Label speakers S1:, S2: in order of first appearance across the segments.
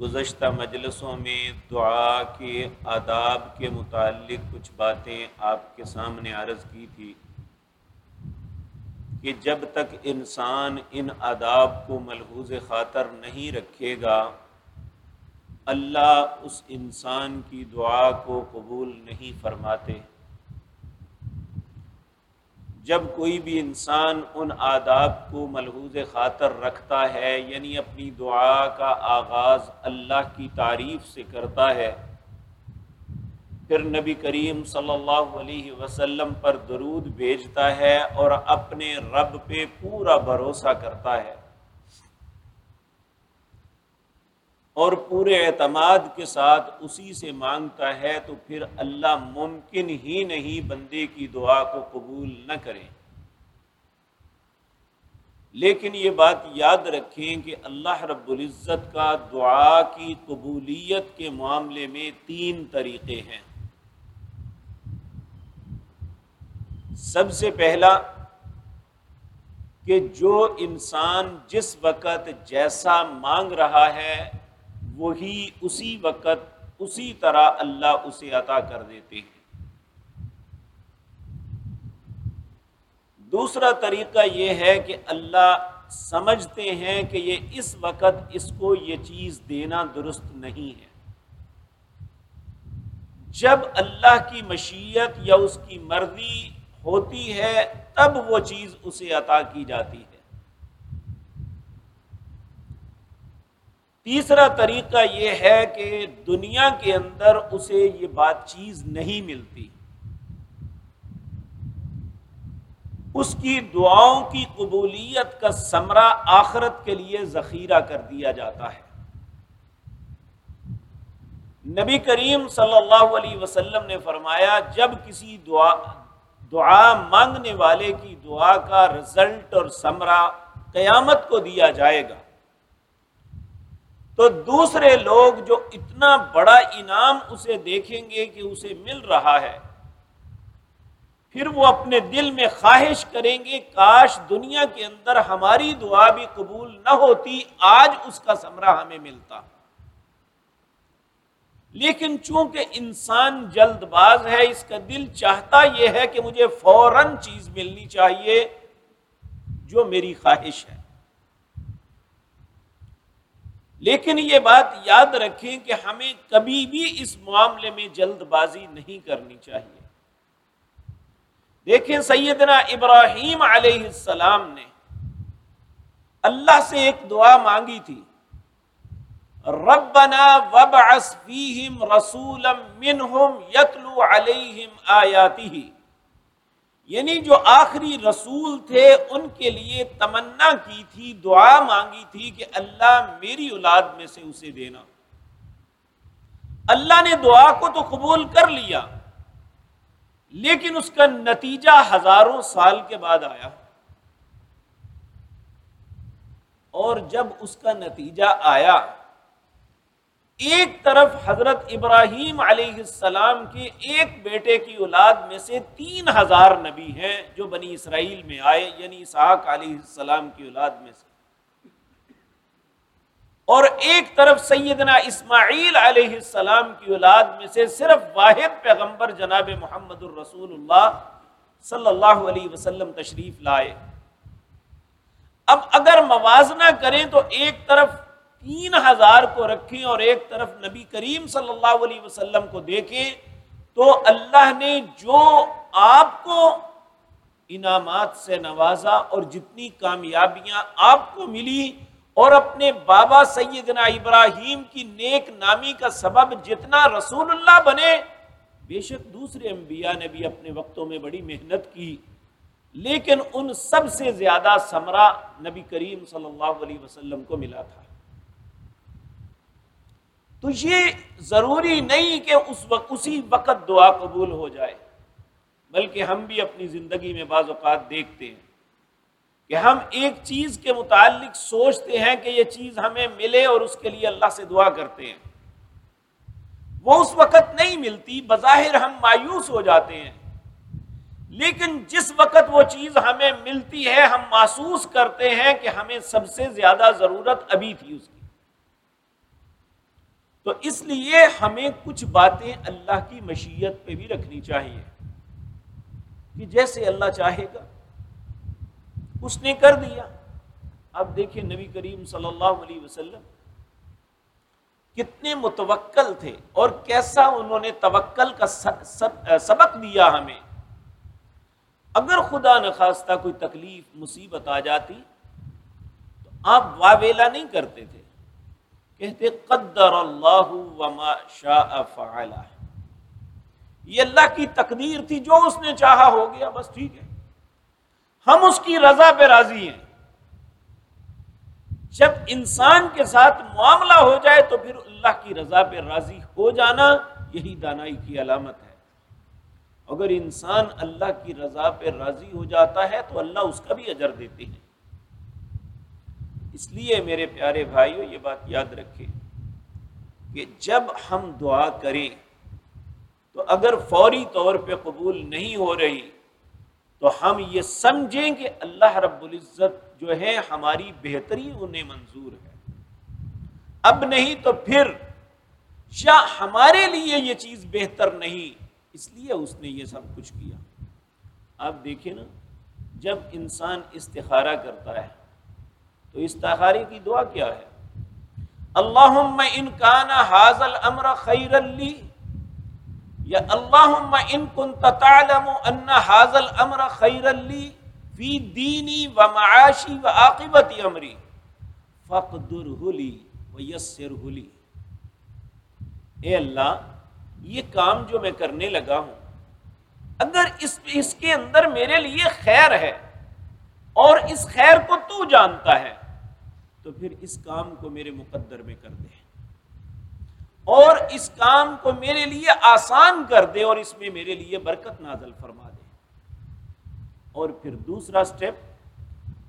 S1: گزشتہ مجلسوں میں دعا کے آداب کے متعلق کچھ باتیں آپ کے سامنے عرض کی تھی کہ جب تک انسان ان آداب کو ملحوظ خاطر نہیں رکھے گا، اللہ اس انسان کی دعا کو قبول نہیں فرماتے۔ جب کوئی بھی انسان ان آداب کو ملحوظ خاطر رکھتا ہے یعنی اپنی دعا کا آغاز اللہ کی تعریف سے کرتا ہے، پھر نبی کریم صلی اللہ علیہ وسلم پر درود بھیجتا ہے اور اپنے رب پہ پورا بھروسہ کرتا ہے۔ اور پورے اعتماد کے ساتھ اسی سے مانگتا ہے تو پھر اللہ ممکن ہی نہیں بندے کی دعا کو قبول نہ کرے۔ لیکن یہ بات یاد رکھیں کہ اللہ رب العزت کا دعا کی قبولیت کے معاملے میں تین طریقے ہیں۔ سب سے پہلا کہ جو انسان جس وقت جیسا مانگ رہا ہے وہی اسی وقت اسی طرح اللہ اسے عطا کر دیتے ہیں۔ دوسرا طریقہ یہ ہے کہ اللہ سمجھتے ہیں کہ یہ اس وقت اس کو یہ چیز دینا درست نہیں ہے۔ جب اللہ کی مشیت یا اس کی مرضی ہوتی ہے، تب وہ چیز اسے عطا کی جاتی ہے۔ تیسرا طریقہ یہ ہے کہ دنیا کے اندر اسے یہ بات چیز نہیں ملتی۔ اس کی دعاؤں کی قبولیت کا سمرہ آخرت کے لیے ذخیرہ کر دیا جاتا ہے۔ نبی کریم صلی اللہ علیہ وسلم نے فرمایا، جب کسی دعا دعا مانگنے والے کی دعا کا رزلٹ اور سمرہ قیامت کو دیا جائے گا۔ تو دوسرے لوگ جو اتنا بڑا انعام اسے دیکھیں گے کہ اسے مل رہا ہے، پھر وہ اپنے دل میں خواہش کریں گے، کاش دنیا کے اندر ہماری دعا بھی قبول نہ ہوتی، آج اس کا سمرہ ہمیں ملتا۔ لیکن چونکہ انسان جلد باز ہے، اس کا دل چاہتا یہ ہے کہ مجھے فوراً چیز ملنی چاہیے جو میری خواہش ہے۔ لیکن یہ بات یاد رکھیں کہ ہمیں کبھی بھی اس معاملے میں جلد بازی نہیں کرنی چاہیے۔ دیکھیں سیدنا ابراہیم علیہ السلام نے اللہ سے ایک دعا مانگی تھی۔ ربنا وبعث فیہم رسولا منہم یتلو علیہم آیاتی یعنی جو آخری رسول تھے، ان کے لیے تمنا کی تھی، دعا مانگی تھی کہ اللہ میری اولاد میں سے اسے دینا۔ اللہ نے دعا کو تو قبول کر لیا، لیکن اس کا نتیجہ ہزاروں سال کے بعد آیا۔ اور جب اس کا نتیجہ آیا ایک طرف حضرت ابراہیم علیہ السلام کے ایک بیٹے کی اولاد میں سے تین ہزار نبی ہیں جو بنی اسرائیل میں آئے یعنی اسحاق علیہ السلام کی اولاد میں سے۔ اور ایک طرف سیدنا اسماعیل علیہ السلام کی اولاد میں سے صرف واحد پیغمبر جناب محمد الرسول اللہ صلی اللہ علیہ وسلم تشریف لائے۔ اب اگر موازنہ کریں تو ایک طرف تین ہزار کو رکھیں اور ایک طرف نبی کریم صلی اللہ علیہ وسلم کو دیکھیں تو اللہ نے جو آپ کو انعامات سے نوازا اور جتنی کامیابیاں آپ کو ملی اور اپنے بابا سیدنا ابراہیم کی نیک نامی کا سبب جتنا رسول اللہ بنے، بے شک دوسرے انبیاء نے بھی اپنے وقتوں میں بڑی محنت کی۔ لیکن ان سب سے زیادہ سمرہ نبی کریم صلی اللہ علیہ وسلم کو ملا تھا۔ تو یہ ضروری نہیں کہ اس وقت اسی وقت دعا قبول ہو جائے، بلکہ ہم بھی اپنی زندگی میں بعض اوقات دیکھتے ہیں کہ ہم ایک چیز کے متعلق سوچتے ہیں کہ یہ چیز ہمیں ملے اور اس کے لیے اللہ سے دعا کرتے ہیں۔ وہ اس وقت نہیں ملتی، بظاہر ہم مایوس ہو جاتے ہیں۔ لیکن جس وقت وہ چیز ہمیں ملتی ہے، ہم محسوس کرتے ہیں کہ ہمیں سب سے زیادہ ضرورت ابھی تھی اس کی۔ تو اس لیے ہمیں کچھ باتیں اللہ کی مشیت پہ بھی رکھنی چاہیے۔ کہ جیسے اللہ چاہے گا۔ اس نے کر دیا۔ اب دیکھیں نبی کریم صلی اللہ علیہ وسلم کتنے متوکل تھے اور کیسا انہوں نے توکل کا سبق دیا ہمیں۔ اگر خدا نخواستہ کوئی تکلیف، مصیبت آ جاتی تو آپ واویلا نہیں کرتے تھے۔ کہتے قدر اللہ وما شاء فعل. یہ اللہ کی تقدیر تھی، جو اس نے چاہا ہو گیا، بس ٹھیک ہے۔ ہم اس کی رضا پہ راضی ہیں۔ جب انسان کے ساتھ معاملہ ہو جائے تو پھر اللہ کی رضا پہ راضی ہو جانا یہی دانائی کی علامت ہے۔ اگر انسان اللہ کی رضا پہ راضی ہو جاتا ہے تو اللہ اس کا بھی اجر دیتے ہیں۔ اس لیے میرے پیارے بھائیوں یہ بات یاد رکھے کہ جب ہم دعا کریں تو اگر فوری طور پہ قبول نہیں ہو رہی، تو ہم یہ سمجھیں کہ اللہ رب العزت جو ہے ہماری بہتری انہیں منظور ہے۔ اب نہیں تو پھر یا ہمارے لیے یہ چیز بہتر نہیں، اس لیے اس نے یہ سب کچھ کیا۔ آپ دیکھیں نا، جب انسان استخارہ کرتا ہے تو استخارے کی دعا کیا ہے؟ اللہ ان کانا حاضل امر خیر لی، یا اللہ ان کن تعلم ان حاضل امر خیر لی فی دینی و معاشی و عاقبت امری فقدر ہولی و یسر ہولی اے اللہ، یہ کام جو میں کرنے لگا ہوں، اگر اس اس کے اندر میرے لیے خیر ہے اور اس خیر کو تو جانتا ہے تو پھر اس کام کو میرے مقدر میں کر دے۔ اور اس کام کو میرے لیے آسان کر دے اور اس میں میرے لیے برکت نازل فرما دے۔ اور پھر دوسرا سٹیپ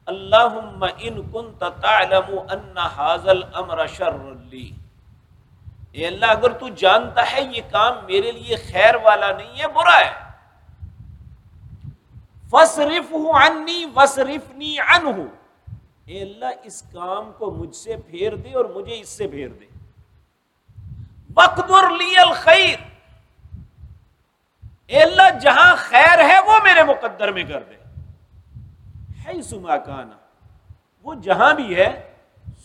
S1: اللہ ان کن تعلم ان حاضل امر شر لی۔ اے اللہ، اگر تو جانتا ہے یہ کام میرے لیے خیر والا نہیں ہے، برا ہے۔ فصرف عنی، وصرفنی عنہ۔ اے اللہ، اس کام کو مجھ سے پھیر دے اور مجھے اس سے پھیر دے۔ بقدر لی الخیر اے اللہ، جہاں خیر ہے وہ میرے مقدر میں کر دے۔ ہے سما کانا وہ جہاں بھی ہے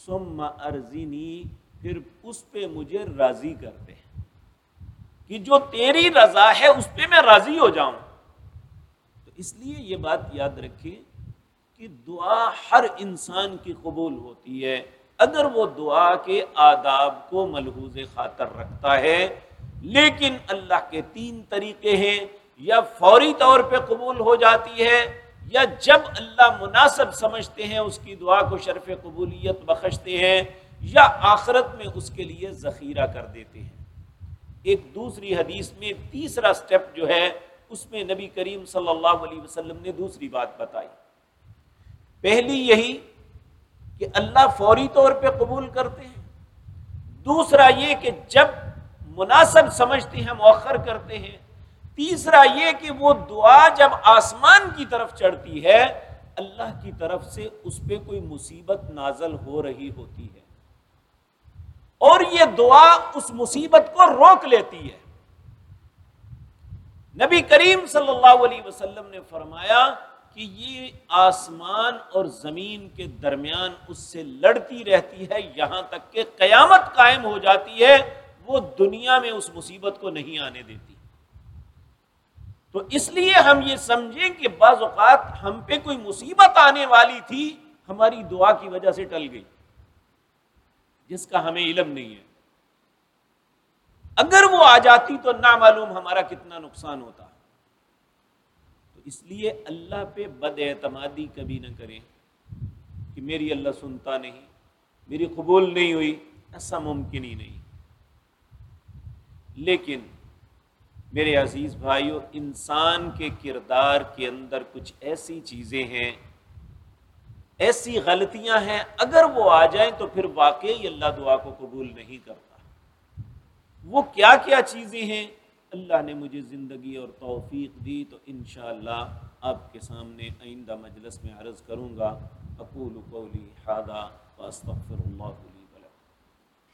S1: سم ارزینی پھر اس پہ مجھے راضی کر دے۔ کہ جو تیری رضا ہے، اس پہ میں راضی ہو جاؤں۔ تو اس لیے یہ بات یاد رکھیں کہ دعا ہر انسان کی قبول ہوتی ہے۔ اگر وہ دعا کے آداب کو ملحوظ خاطر رکھتا ہے، لیکن اللہ کے تین طریقے ہیں، یا فوری طور پہ قبول ہو جاتی ہے، یا جب اللہ مناسب سمجھتے ہیں، اس کی دعا کو شرف قبولیت بخشتے ہیں، یا آخرت میں اس کے لیے ذخیرہ کر دیتے ہیں۔ ایک دوسری حدیث میں تیسرا سٹیپ جو ہے، اس میں نبی کریم صلی اللہ علیہ وسلم نے دوسری بات بتائی۔ پہلی یہی کہ اللہ فوری طور پہ قبول کرتے ہیں۔ دوسرا یہ کہ جب مناسب سمجھتے ہیں، مؤخر کرتے ہیں۔ تیسرا یہ کہ وہ دعا جب آسمان کی طرف چڑھتی ہے، اللہ کی طرف سے اس پہ کوئی مصیبت نازل ہو رہی ہوتی ہے۔ اور یہ دعا اس مصیبت کو روک لیتی ہے۔ نبی کریم صلی اللہ علیہ وسلم نے فرمایا کہ یہ آسمان اور زمین کے درمیان اس سے لڑتی رہتی ہے، یہاں تک کہ قیامت قائم ہو جاتی ہے، وہ دنیا میں اس مصیبت کو نہیں آنے دیتی۔ تو اس لیے ہم یہ سمجھیں کہ بعض اوقات ہم پہ کوئی مصیبت آنے والی تھی، ہماری دعا کی وجہ سے ٹل گئی، جس کا ہمیں علم نہیں ہے۔ اگر وہ آ جاتی تو نامعلوم ہمارا کتنا نقصان ہوتا۔ اس لیے اللہ پہ بد اعتمادی کبھی نہ کریں کہ میری اللہ سنتا نہیں، میری قبول نہیں ہوئی، ایسا ممکن ہی نہیں۔ لیکن میرے عزیز بھائیوں انسان کے کردار کے اندر کچھ ایسی چیزیں ہیں، ایسی غلطیاں ہیں، اگر وہ آ جائیں تو پھر واقعی اللہ دعا کو قبول نہیں کرتا۔ وہ کیا کیا چیزیں ہیں؟ اللہ نے مجھے زندگی اور توفیق دی تو انشاءاللہ آپ کے سامنے آئندہ مجلس میں عرض کروں گا، اقول قولی حادہ واستغفر اللہ